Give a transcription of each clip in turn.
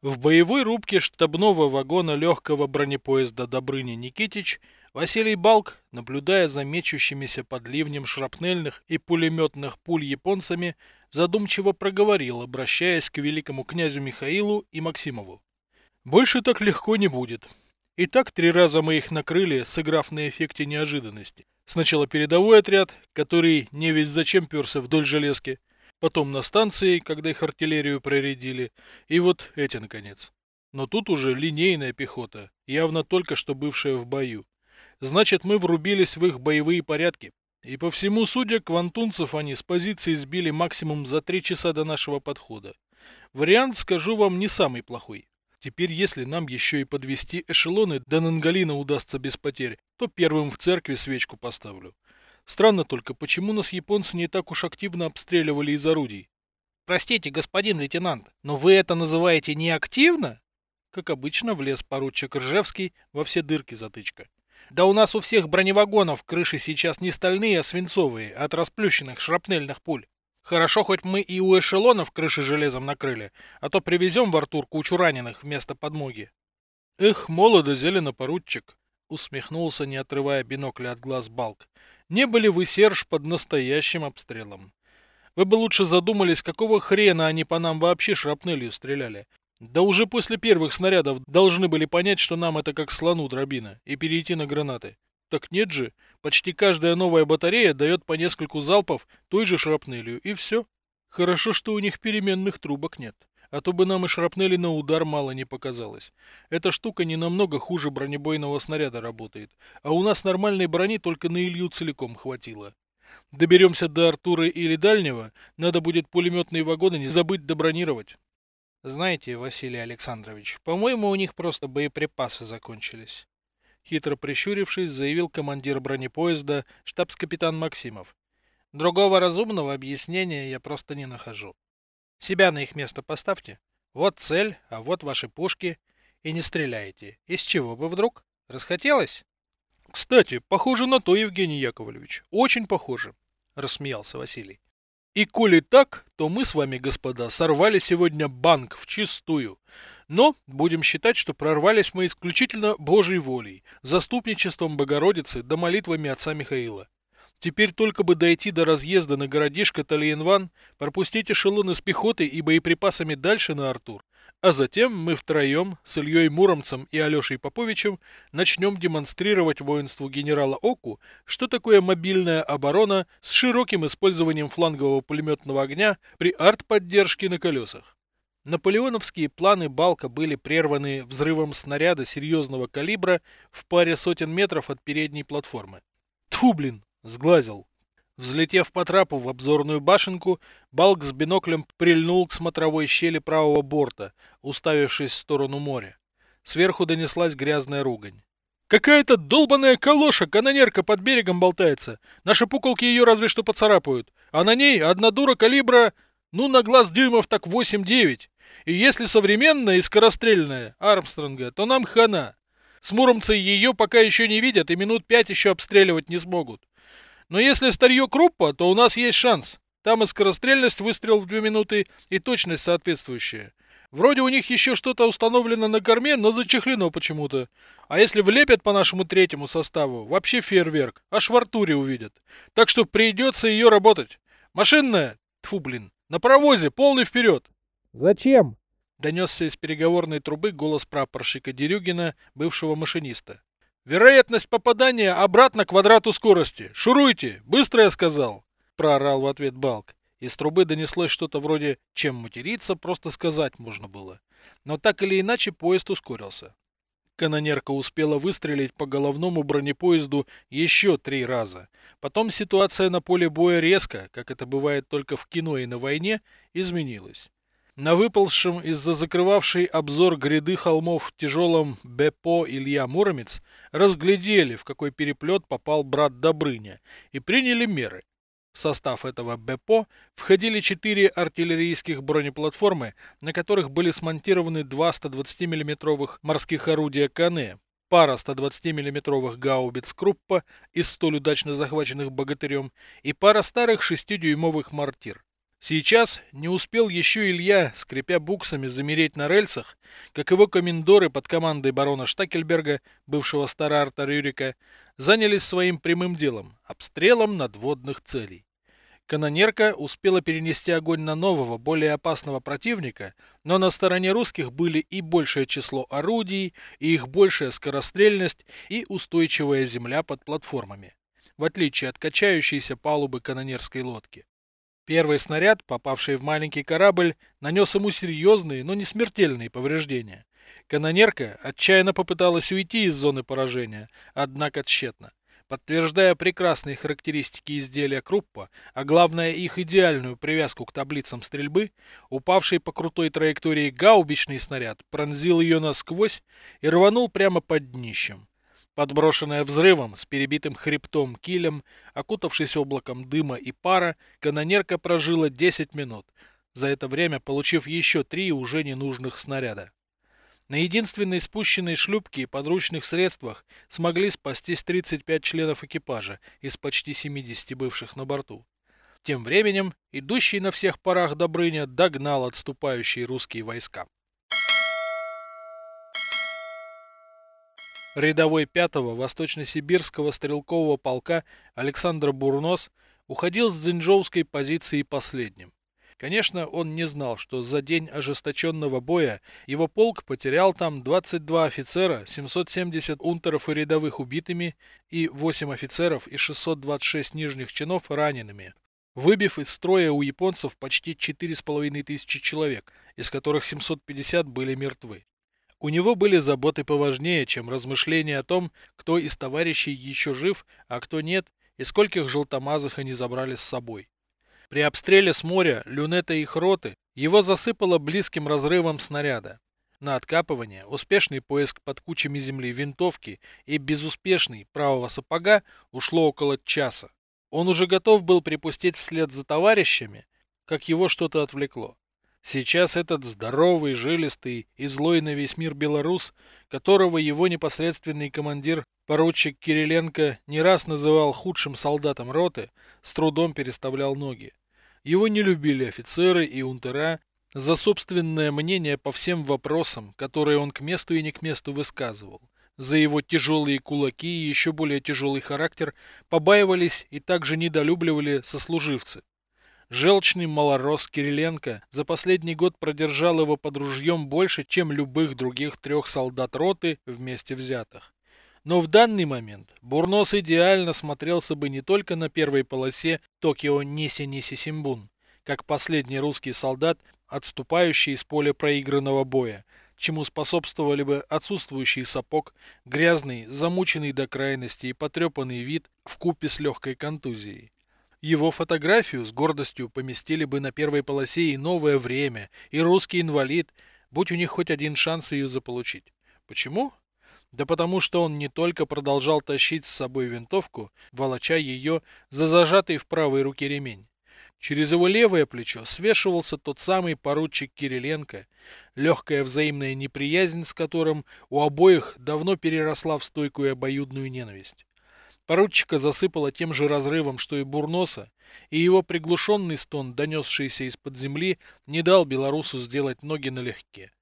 В боевой рубке штабного вагона легкого бронепоезда Добрыня Никитич Василий Балк, наблюдая за мечущимися под ливнем шрапнельных и пулеметных пуль японцами, задумчиво проговорил, обращаясь к великому князю Михаилу и Максимову. «Больше так легко не будет. И так три раза мы их накрыли, сыграв на эффекте неожиданности. Сначала передовой отряд, который не весь зачем перся вдоль железки, потом на станции, когда их артиллерию проредили, и вот эти наконец. Но тут уже линейная пехота, явно только что бывшая в бою. Значит, мы врубились в их боевые порядки. И по всему судя, квантунцев они с позиции сбили максимум за три часа до нашего подхода. Вариант, скажу вам, не самый плохой. Теперь, если нам еще и подвести эшелоны до Нангалина удастся без потерь, то первым в церкви свечку поставлю. Странно только, почему нас японцы не так уж активно обстреливали из орудий? Простите, господин лейтенант, но вы это называете не активно? Как обычно, влез поручик Ржевский во все дырки затычка. Да у нас у всех броневагонов крыши сейчас не стальные, а свинцовые, от расплющенных шрапнельных пуль. Хорошо, хоть мы и у эшелонов крыши железом накрыли, а то привезем в Артур кучу раненых вместо подмоги. Эх, молодо зелено, поручик, усмехнулся, не отрывая бинокля от глаз Балк. Не были вы, Серж, под настоящим обстрелом. Вы бы лучше задумались, какого хрена они по нам вообще шрапнелью стреляли. Да уже после первых снарядов должны были понять, что нам это как слону дробина, и перейти на гранаты. Так нет же, почти каждая новая батарея дает по нескольку залпов той же шрапнелью, и все. Хорошо, что у них переменных трубок нет. А то бы нам и шрапнели на удар мало не показалось. Эта штука не намного хуже бронебойного снаряда работает, а у нас нормальной брони только на Илью целиком хватило. Доберемся до Артура или Дальнего, надо будет пулеметные вагоны не забыть добронировать. Знаете, Василий Александрович, по-моему, у них просто боеприпасы закончились. Хитро прищурившись, заявил командир бронепоезда штабс-капитан Максимов. Другого разумного объяснения я просто не нахожу. Себя на их место поставьте. Вот цель, а вот ваши пушки. И не стреляйте. Из чего бы вдруг? Расхотелось? Кстати, похоже на то, Евгений Яковлевич. Очень похоже. Рассмеялся Василий. И коли так, то мы с вами, господа, сорвали сегодня банк в чистую. Но будем считать, что прорвались мы исключительно Божьей волей, заступничеством Богородицы да молитвами отца Михаила. Теперь только бы дойти до разъезда на городишко Талиенван, пропустить эшелоны с пехотой и боеприпасами дальше на Артур, а затем мы втроем с Ильей Муромцем и Алешей Поповичем начнем демонстрировать воинству генерала Оку, что такое мобильная оборона с широким использованием флангового пулеметного огня при артподдержке на колесах. Наполеоновские планы Балка были прерваны взрывом снаряда серьезного калибра в паре сотен метров от передней платформы. Тьфу, блин, Сглазил. Взлетев по трапу в обзорную башенку, Балк с биноклем прильнул к смотровой щели правого борта, уставившись в сторону моря. Сверху донеслась грязная ругань. «Какая-то долбаная калоша, канонерка под берегом болтается. Наши пуколки ее разве что поцарапают. А на ней одна дура калибра, ну, на глаз дюймов так 8-9. И если современная и скорострельная Армстронга, то нам хана. С Муромцей ее пока еще не видят и минут пять еще обстреливать не смогут. Но если старье круппа, то у нас есть шанс. Там и скорострельность выстрел в две минуты, и точность соответствующая. Вроде у них еще что-то установлено на корме, но зачехлено почему-то. А если влепят по нашему третьему составу, вообще фейерверк, аж в Артуре увидят. Так что придется ее работать. Машинная, тфу блин, на паровозе, полный вперед. Зачем? Донесся из переговорной трубы голос прапорщика Дерюгина, бывшего машиниста. Вероятность попадания обратно к квадрату скорости. Шуруйте! Быстро я сказал!» Проорал в ответ Балк. Из трубы донеслось что-то вроде «чем материться, просто сказать можно было». Но так или иначе поезд ускорился. Канонерка успела выстрелить по головному бронепоезду еще три раза. Потом ситуация на поле боя резко, как это бывает только в кино и на войне, изменилась. На выползшем из-за закрывавшей обзор гряды холмов тяжелом БПО Илья Муромец разглядели, в какой переплет попал брат Добрыня, и приняли меры. В состав этого БПО входили четыре артиллерийских бронеплатформы, на которых были смонтированы два 120 миллиметровых морских орудия Кане, пара 120 миллиметровых гаубиц Круппа из столь удачно захваченных богатырем и пара старых 6-дюймовых мортир. Сейчас не успел еще Илья, скрипя буксами, замереть на рельсах, как его комендоры под командой барона Штакельберга, бывшего староарта Рюрика, занялись своим прямым делом – обстрелом надводных целей. Канонерка успела перенести огонь на нового, более опасного противника, но на стороне русских были и большее число орудий, и их большая скорострельность, и устойчивая земля под платформами, в отличие от качающейся палубы канонерской лодки. Первый снаряд, попавший в маленький корабль, нанес ему серьезные, но не смертельные повреждения. Канонерка отчаянно попыталась уйти из зоны поражения, однако тщетно. Подтверждая прекрасные характеристики изделия Круппа, а главное их идеальную привязку к таблицам стрельбы, упавший по крутой траектории гаубичный снаряд пронзил ее насквозь и рванул прямо под днищем. Подброшенная взрывом с перебитым хребтом килем, окутавшись облаком дыма и пара, канонерка прожила 10 минут, за это время получив еще три уже ненужных снаряда. На единственной спущенной шлюпке и подручных средствах смогли спастись 35 членов экипажа из почти 70 бывших на борту. Тем временем идущий на всех парах Добрыня догнал отступающие русские войска. Рядовой 5-го Восточно-Сибирского стрелкового полка Александр Бурнос уходил с Дзинжовской позиции последним. Конечно, он не знал, что за день ожесточенного боя его полк потерял там 22 офицера, 770 унтеров и рядовых убитыми и 8 офицеров и 626 нижних чинов ранеными, выбив из строя у японцев почти 4,5 тысячи человек, из которых 750 были мертвы. У него были заботы поважнее, чем размышления о том, кто из товарищей еще жив, а кто нет, и скольких желтомазых они забрали с собой. При обстреле с моря люнета их роты его засыпало близким разрывом снаряда. На откапывание, успешный поиск под кучами земли винтовки и безуспешный правого сапога ушло около часа. Он уже готов был припустить вслед за товарищами, как его что-то отвлекло. Сейчас этот здоровый, жилистый и злой на весь мир белорус, которого его непосредственный командир, поручик Кириленко, не раз называл худшим солдатом роты, с трудом переставлял ноги. Его не любили офицеры и унтера за собственное мнение по всем вопросам, которые он к месту и не к месту высказывал. За его тяжелые кулаки и еще более тяжелый характер побаивались и также недолюбливали сослуживцы. Желчный малорос Кириленко за последний год продержал его под ружьем больше, чем любых других трех солдат роты вместе взятых. Но в данный момент Бурнос идеально смотрелся бы не только на первой полосе Токио Ниси-Ниси Симбун, как последний русский солдат, отступающий из поля проигранного боя, чему способствовали бы отсутствующий сапог, грязный, замученный до крайности и потрепанный вид в купе с легкой контузией. Его фотографию с гордостью поместили бы на первой полосе и «Новое время», и «Русский инвалид», будь у них хоть один шанс ее заполучить. Почему? Да потому что он не только продолжал тащить с собой винтовку, волоча ее за зажатый в правой руке ремень. Через его левое плечо свешивался тот самый поручик Кириленко, легкая взаимная неприязнь с которым у обоих давно переросла в стойкую обоюдную ненависть. Поручика засыпало тем же разрывом, что и Бурноса, и его приглушенный стон, донесшийся из-под земли, не дал белорусу сделать ноги налегке.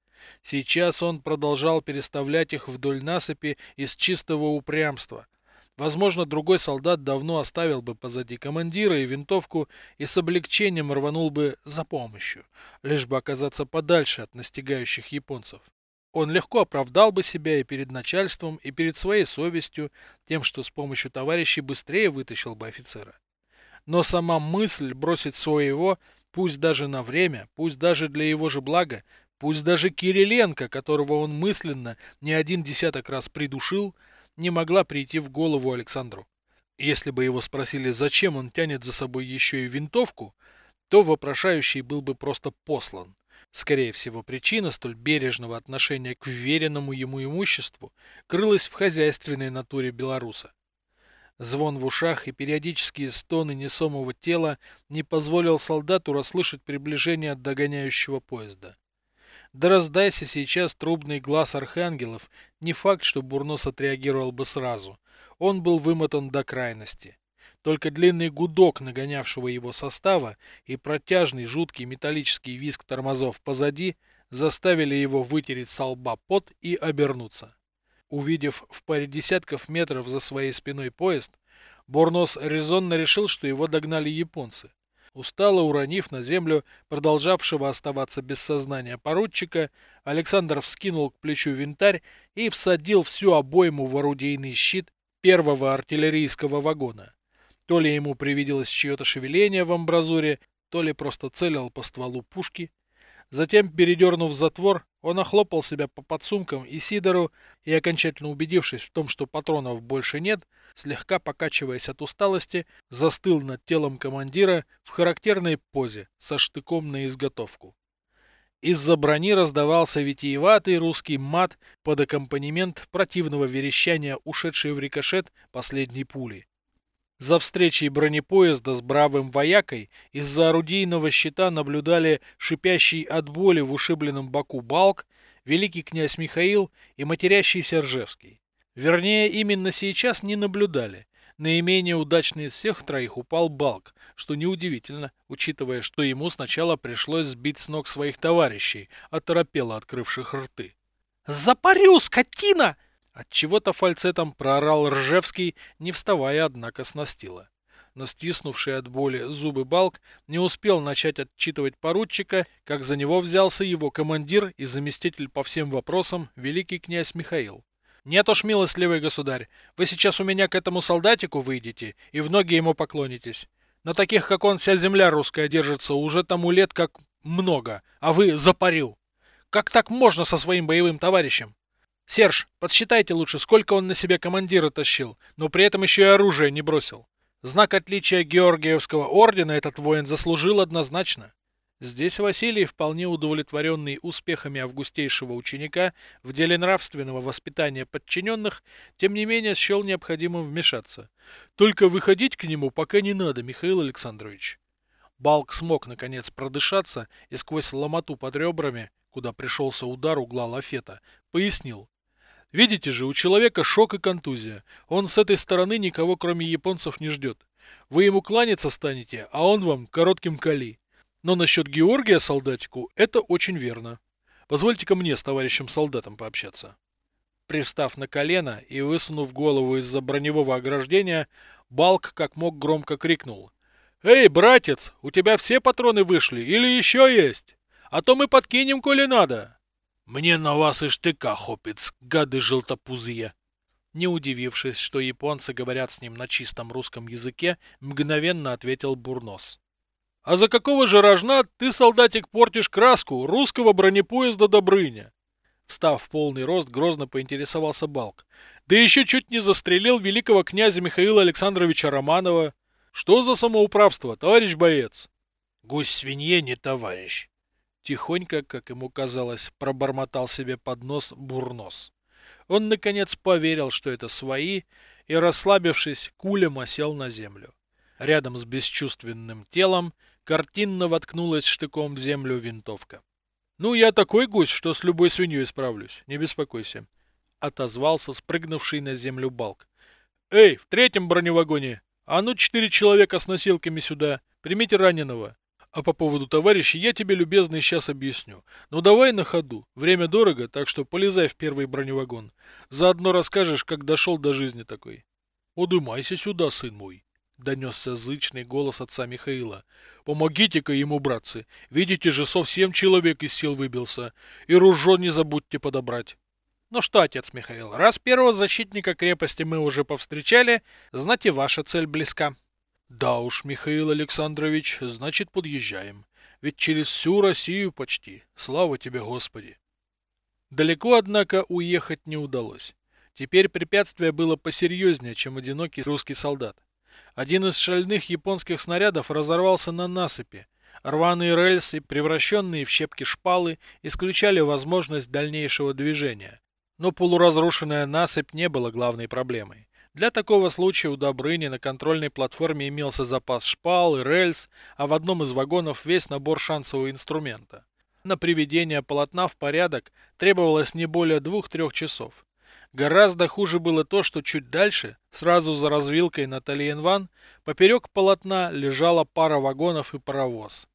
Сейчас он продолжал переставлять их вдоль насыпи из чистого упрямства. Возможно, другой солдат давно оставил бы позади командира и винтовку и с облегчением рванул бы за помощью, лишь бы оказаться подальше от настигающих японцев. Он легко оправдал бы себя и перед начальством, и перед своей совестью, тем, что с помощью товарищей быстрее вытащил бы офицера. Но сама мысль бросить своего, пусть даже на время, пусть даже для его же блага, пусть даже Кириленко, которого он мысленно не один десяток раз придушил, не могла прийти в голову Александру. Если бы его спросили, зачем он тянет за собой еще и винтовку, то вопрошающий был бы просто послан. Скорее всего, причина столь бережного отношения к вверенному ему имуществу крылась в хозяйственной натуре белоруса. Звон в ушах и периодические стоны несомого тела не позволил солдату расслышать приближение догоняющего поезда. Да раздайся сейчас трубный глаз архангелов, не факт, что Бурнос отреагировал бы сразу. Он был вымотан до крайности. Только длинный гудок нагонявшего его состава и протяжный жуткий металлический визг тормозов позади заставили его вытереть со лба пот и обернуться. Увидев в паре десятков метров за своей спиной поезд, Борнос резонно решил, что его догнали японцы. Устало уронив на землю продолжавшего оставаться без сознания поручика, Александр вскинул к плечу винтарь и всадил всю обойму в орудийный щит первого артиллерийского вагона. То ли ему привиделось чье-то шевеление в амбразуре, то ли просто целил по стволу пушки. Затем, передернув затвор, он охлопал себя по подсумкам и Сидору и, окончательно убедившись в том, что патронов больше нет, слегка покачиваясь от усталости, застыл над телом командира в характерной позе со штыком на изготовку. Из-за брони раздавался витиеватый русский мат под аккомпанемент противного верещания, ушедшей в рикошет последней пули. За встречей бронепоезда с бравым воякой из-за орудийного щита наблюдали шипящий от боли в ушибленном боку Балк, великий князь Михаил и матерящийся Ржевский. Вернее, именно сейчас не наблюдали. Наименее удачный из всех троих упал Балк, что неудивительно, учитывая, что ему сначала пришлось сбить с ног своих товарищей, оторопело открывших рты. «Запарю, скотина!» От чего-то фальцетом проорал Ржевский, не вставая, однако, с настила. Но стиснувший от боли зубы Балк не успел начать отчитывать поручика, как за него взялся его командир и заместитель по всем вопросам, великий князь Михаил. «Нет уж, милостливый государь, вы сейчас у меня к этому солдатику выйдете и в ноги ему поклонитесь. На таких, как он, вся земля русская держится уже тому лет как много, а вы запарю. Как так можно со своим боевым товарищем? Серж, подсчитайте лучше, сколько он на себе командира тащил, но при этом еще и оружие не бросил. Знак отличия Георгиевского ордена этот воин заслужил однозначно. Здесь Василий, вполне удовлетворенный успехами августейшего ученика в деле нравственного воспитания подчиненных, тем не менее счел необходимым вмешаться. Только выходить к нему пока не надо, Михаил Александрович. Балк смог, наконец, продышаться и сквозь ломоту под ребрами, куда пришелся удар угла лафета, пояснил. Видите же, у человека шок и контузия. Он с этой стороны никого, кроме японцев, не ждет. Вы ему кланяться станете, а он вам коротким кали. Но насчет Георгия солдатику это очень верно. Позвольте-ка мне с товарищем солдатом пообщаться. Привстав на колено и высунув голову из-за броневого ограждения, Балк как мог громко крикнул. «Эй, братец, у тебя все патроны вышли или еще есть? А то мы подкинем, коли надо!» Мне на вас и штыка хопец, гады желтопузые. Не удивившись, что японцы говорят с ним на чистом русском языке, мгновенно ответил Бурнос. А за какого же рожна ты, солдатик, портишь краску русского бронепоезда Добрыня? Встав в полный рост, грозно поинтересовался Балк. Да еще чуть не застрелил великого князя Михаила Александровича Романова. Что за самоуправство, товарищ боец? Гусь свинье не товарищ. Тихонько, как ему казалось, пробормотал себе под нос бурнос. Он, наконец, поверил, что это свои, и, расслабившись, кулем осел на землю. Рядом с бесчувственным телом картинно воткнулась штыком в землю винтовка. «Ну, я такой гусь, что с любой свиньей справлюсь, не беспокойся», — отозвался спрыгнувший на землю Балк. «Эй, в третьем броневагоне! А ну, четыре человека с носилками сюда! Примите раненого! А по поводу товарища я тебе, любезный, сейчас объясню. Ну давай на ходу. Время дорого, так что полезай в первый броневагон. Заодно расскажешь, как дошел до жизни такой. Удымайся сюда, сын мой. Донесся зычный голос отца Михаила. Помогите-ка ему, братцы. Видите же, совсем человек из сил выбился. И ружо не забудьте подобрать. Ну что, отец Михаил, раз первого защитника крепости мы уже повстречали, знать и ваша цель близка. Да уж, Михаил Александрович, значит подъезжаем. Ведь через всю Россию почти. Слава тебе, Господи. Далеко, однако, уехать не удалось. Теперь препятствие было посерьезнее, чем одинокий русский солдат. Один из шальных японских снарядов разорвался на насыпи. Рваные рельсы, превращенные в щепки шпалы, исключали возможность дальнейшего движения. Но полуразрушенная насыпь не была главной проблемой. Для такого случая у Добрыни на контрольной платформе имелся запас шпал и рельс, а в одном из вагонов весь набор шансового инструмента. На приведение полотна в порядок требовалось не более двух-трех часов. Гораздо хуже было то, что чуть дальше, сразу за развилкой на Талиенван, поперек полотна лежала пара вагонов и паровоз.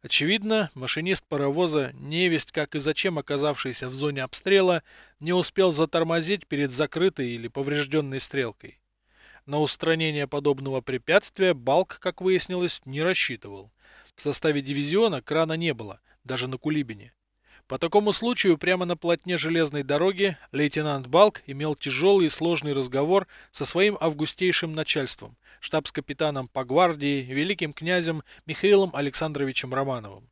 Очевидно, машинист паровоза, невесть как и зачем оказавшийся в зоне обстрела, не успел затормозить перед закрытой или поврежденной стрелкой. На устранение подобного препятствия Балк, как выяснилось, не рассчитывал. В составе дивизиона крана не было, даже на Кулибине. По такому случаю прямо на полотне железной дороги лейтенант Балк имел тяжелый и сложный разговор со своим августейшим начальством, штабс-капитаном по гвардии, великим князем Михаилом Александровичем Романовым.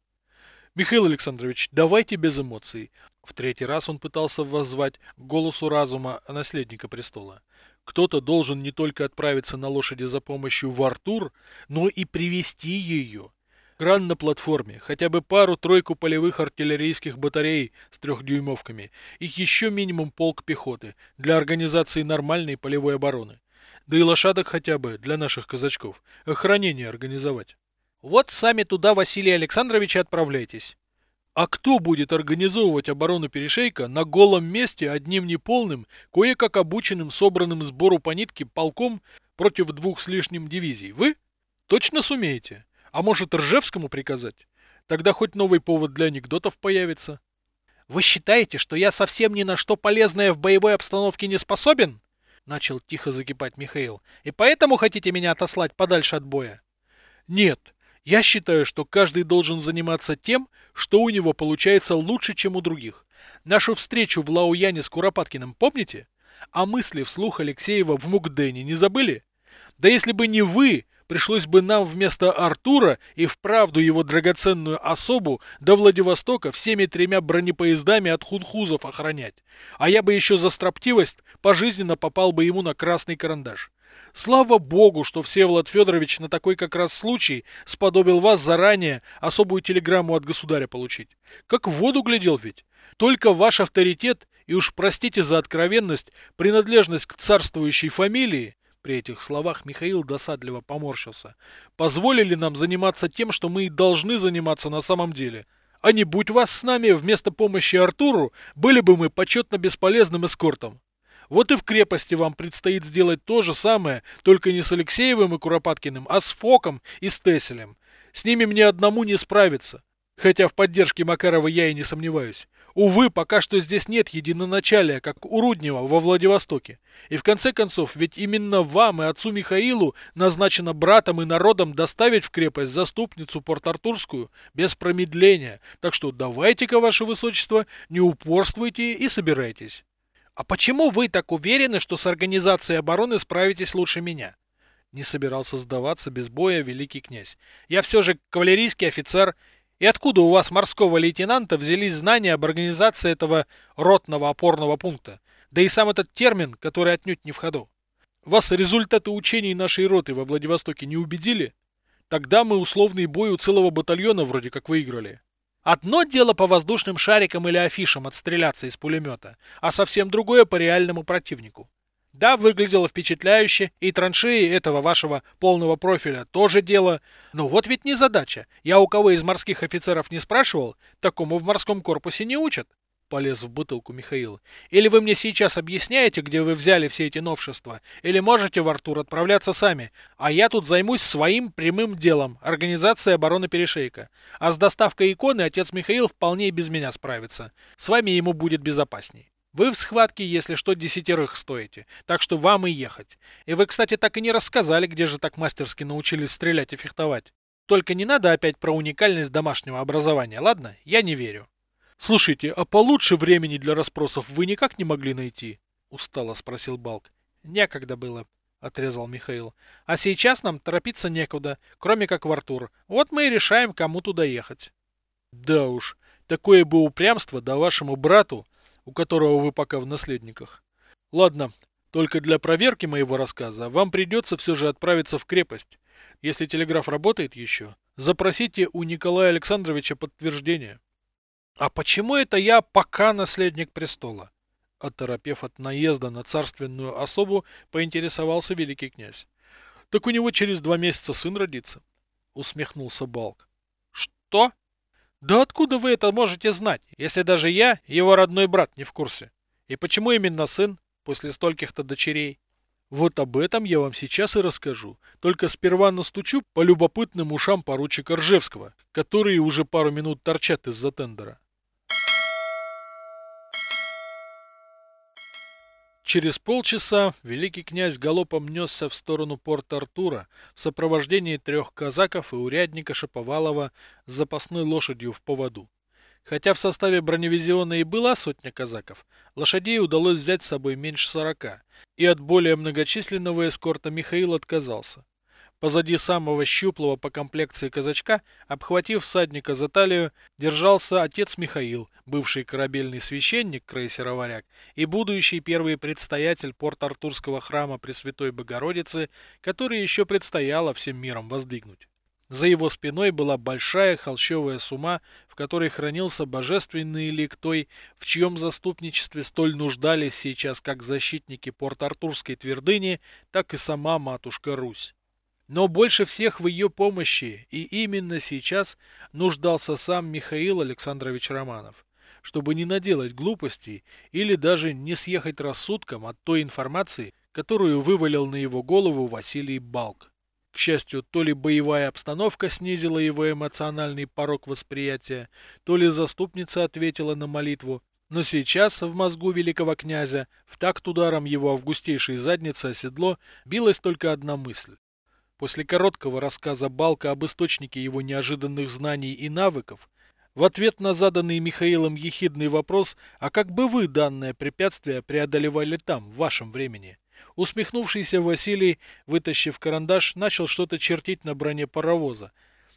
«Михаил Александрович, давайте без эмоций». В третий раз он пытался воззвать к голосу разума наследника престола. Кто-то должен не только отправиться на лошади за помощью в Артур, но и привести ее. Кран на платформе, хотя бы пару-тройку полевых артиллерийских батарей с трехдюймовками, и еще минимум полк пехоты для организации нормальной полевой обороны. Да и лошадок хотя бы для наших казачков. Охранение организовать. Вот сами туда, Василий Александрович, отправляйтесь. А кто будет организовывать оборону перешейка на голом месте одним неполным, кое-как обученным, собранным сбору по нитке полком против двух с лишним дивизий? Вы? Точно сумеете? А может Ржевскому приказать? Тогда хоть новый повод для анекдотов появится. Вы считаете, что я совсем ни на что полезное в боевой обстановке не способен? Начал тихо закипать Михаил. И поэтому хотите меня отослать подальше от боя? Нет, я считаю, что каждый должен заниматься тем, что у него получается лучше, чем у других. Нашу встречу в Лауяне с Куропаткиным помните? А мысли вслух Алексеева в Мукдене не забыли? Да если бы не вы, пришлось бы нам вместо Артура и вправду его драгоценную особу до Владивостока всеми тремя бронепоездами от хунхузов охранять. А я бы еще за строптивость пожизненно попал бы ему на красный карандаш. Слава богу, что Всеволод Федорович на такой как раз случай сподобил вас заранее особую телеграмму от государя получить. Как в воду глядел ведь. Только ваш авторитет и уж простите за откровенность, принадлежность к царствующей фамилии при этих словах Михаил досадливо поморщился. Позволили нам заниматься тем, что мы и должны заниматься на самом деле. А не будь вас с нами, вместо помощи Артуру, были бы мы почетно бесполезным эскортом. Вот и в крепости вам предстоит сделать то же самое, только не с Алексеевым и Куропаткиным, а с Фоком и с Тесселем. С ними мне одному не справиться. Хотя в поддержке Макарова я и не сомневаюсь. Увы, пока что здесь нет единоначалия, как у Руднева во Владивостоке. И в конце концов, ведь именно вам и отцу Михаилу назначено братом и народом доставить в крепость заступницу Порт-Артурскую без промедления. Так что давайте-ка, ваше высочество, не упорствуйте и собирайтесь. А почему вы так уверены, что с организацией обороны справитесь лучше меня? Не собирался сдаваться без боя великий князь. Я все же кавалерийский офицер и откуда у вас, морского лейтенанта, взялись знания об организации этого ротного опорного пункта? Да и сам этот термин, который отнюдь не в ходу. Вас результаты учений нашей роты во Владивостоке не убедили? Тогда мы условный бой у целого батальона вроде как выиграли. Одно дело по воздушным шарикам или афишам отстреляться из пулемета, а совсем другое по реальному противнику. Да, выглядело впечатляюще, и траншеи этого вашего полного профиля тоже дело. Но вот ведь не задача. Я у кого из морских офицеров не спрашивал, такому в морском корпусе не учат. Полез в бутылку Михаил. Или вы мне сейчас объясняете, где вы взяли все эти новшества, или можете в Артур отправляться сами, а я тут займусь своим прямым делом, организацией обороны перешейка. А с доставкой иконы отец Михаил вполне без меня справится. С вами ему будет безопасней. Вы в схватке, если что, десятерых стоите, так что вам и ехать. И вы, кстати, так и не рассказали, где же так мастерски научились стрелять и фехтовать. Только не надо опять про уникальность домашнего образования, ладно? Я не верю. Слушайте, а получше времени для расспросов вы никак не могли найти? Устало спросил Балк. Некогда было, отрезал Михаил. А сейчас нам торопиться некуда, кроме как в Артур. Вот мы и решаем, кому туда ехать. Да уж, такое бы упрямство да вашему брату у которого вы пока в наследниках. Ладно, только для проверки моего рассказа вам придется все же отправиться в крепость. Если телеграф работает еще, запросите у Николая Александровича подтверждение. А почему это я пока наследник престола? Оторопев от наезда на царственную особу, поинтересовался великий князь. Так у него через два месяца сын родится. Усмехнулся Балк. Что? Да откуда вы это можете знать, если даже я, его родной брат, не в курсе? И почему именно сын? после стольких-то дочерей? Вот об этом я вам сейчас и расскажу. Только сперва настучу по любопытным ушам поручика Ржевского, которые уже пару минут торчат из-за тендера. Через полчаса великий князь галопом несся в сторону порта Артура в сопровождении трех казаков и урядника Шаповалова с запасной лошадью в поводу. Хотя в составе броневизиона и была сотня казаков, лошадей удалось взять с собой меньше сорока, и от более многочисленного эскорта Михаил отказался. Позади самого щуплого по комплекции казачка, обхватив всадника за талию, держался отец Михаил, бывший корабельный священник крейсера «Варяг» и будущий первый предстоятель порт-артурского храма Пресвятой Богородицы, который еще предстояло всем миром воздвигнуть. За его спиной была большая холщовая сума, в которой хранился божественный лик той, в чьем заступничестве столь нуждались сейчас как защитники порт-артурской твердыни, так и сама матушка Русь. Но больше всех в ее помощи и именно сейчас нуждался сам Михаил Александрович Романов, чтобы не наделать глупостей или даже не съехать рассудком от той информации, которую вывалил на его голову Василий Балк. К счастью, то ли боевая обстановка снизила его эмоциональный порог восприятия, то ли заступница ответила на молитву, но сейчас в мозгу великого князя, в такт ударом его августейшей задницы о седло, билась только одна мысль. После короткого рассказа Балка об источнике его неожиданных знаний и навыков, в ответ на заданный Михаилом ехидный вопрос, а как бы вы данное препятствие преодолевали там, в вашем времени? Усмехнувшийся Василий, вытащив карандаш, начал что-то чертить на броне паровоза,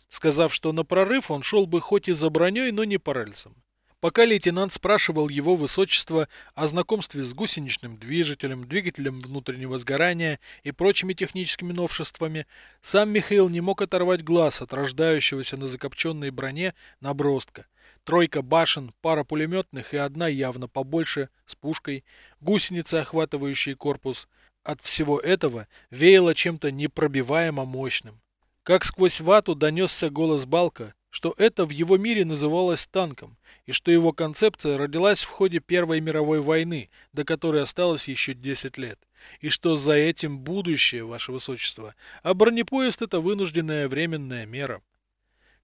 сказав, что на прорыв он шел бы хоть и за броней, но не по рельсам. Пока лейтенант спрашивал его высочество о знакомстве с гусеничным движителем, двигателем внутреннего сгорания и прочими техническими новшествами, сам Михаил не мог оторвать глаз от рождающегося на закопченной броне набростка. Тройка башен, пара пулеметных и одна явно побольше, с пушкой, гусеницы, охватывающие корпус. От всего этого веяло чем-то непробиваемо мощным. Как сквозь вату донесся голос Балка, что это в его мире называлось танком, и что его концепция родилась в ходе Первой мировой войны, до которой осталось еще 10 лет, и что за этим будущее, ваше высочество, а бронепоезд это вынужденная временная мера.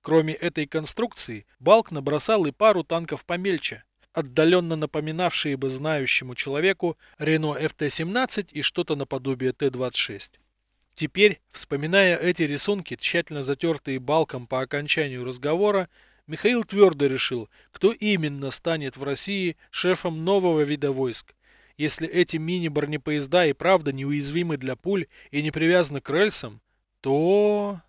Кроме этой конструкции, Балк набросал и пару танков помельче, отдаленно напоминавшие бы знающему человеку Рено ФТ-17 и что-то наподобие Т-26. Теперь, вспоминая эти рисунки, тщательно затертые Балком по окончанию разговора, Михаил твердо решил, кто именно станет в России шефом нового вида войск. Если эти мини-бронепоезда и правда неуязвимы для пуль и не привязаны к рельсам, то...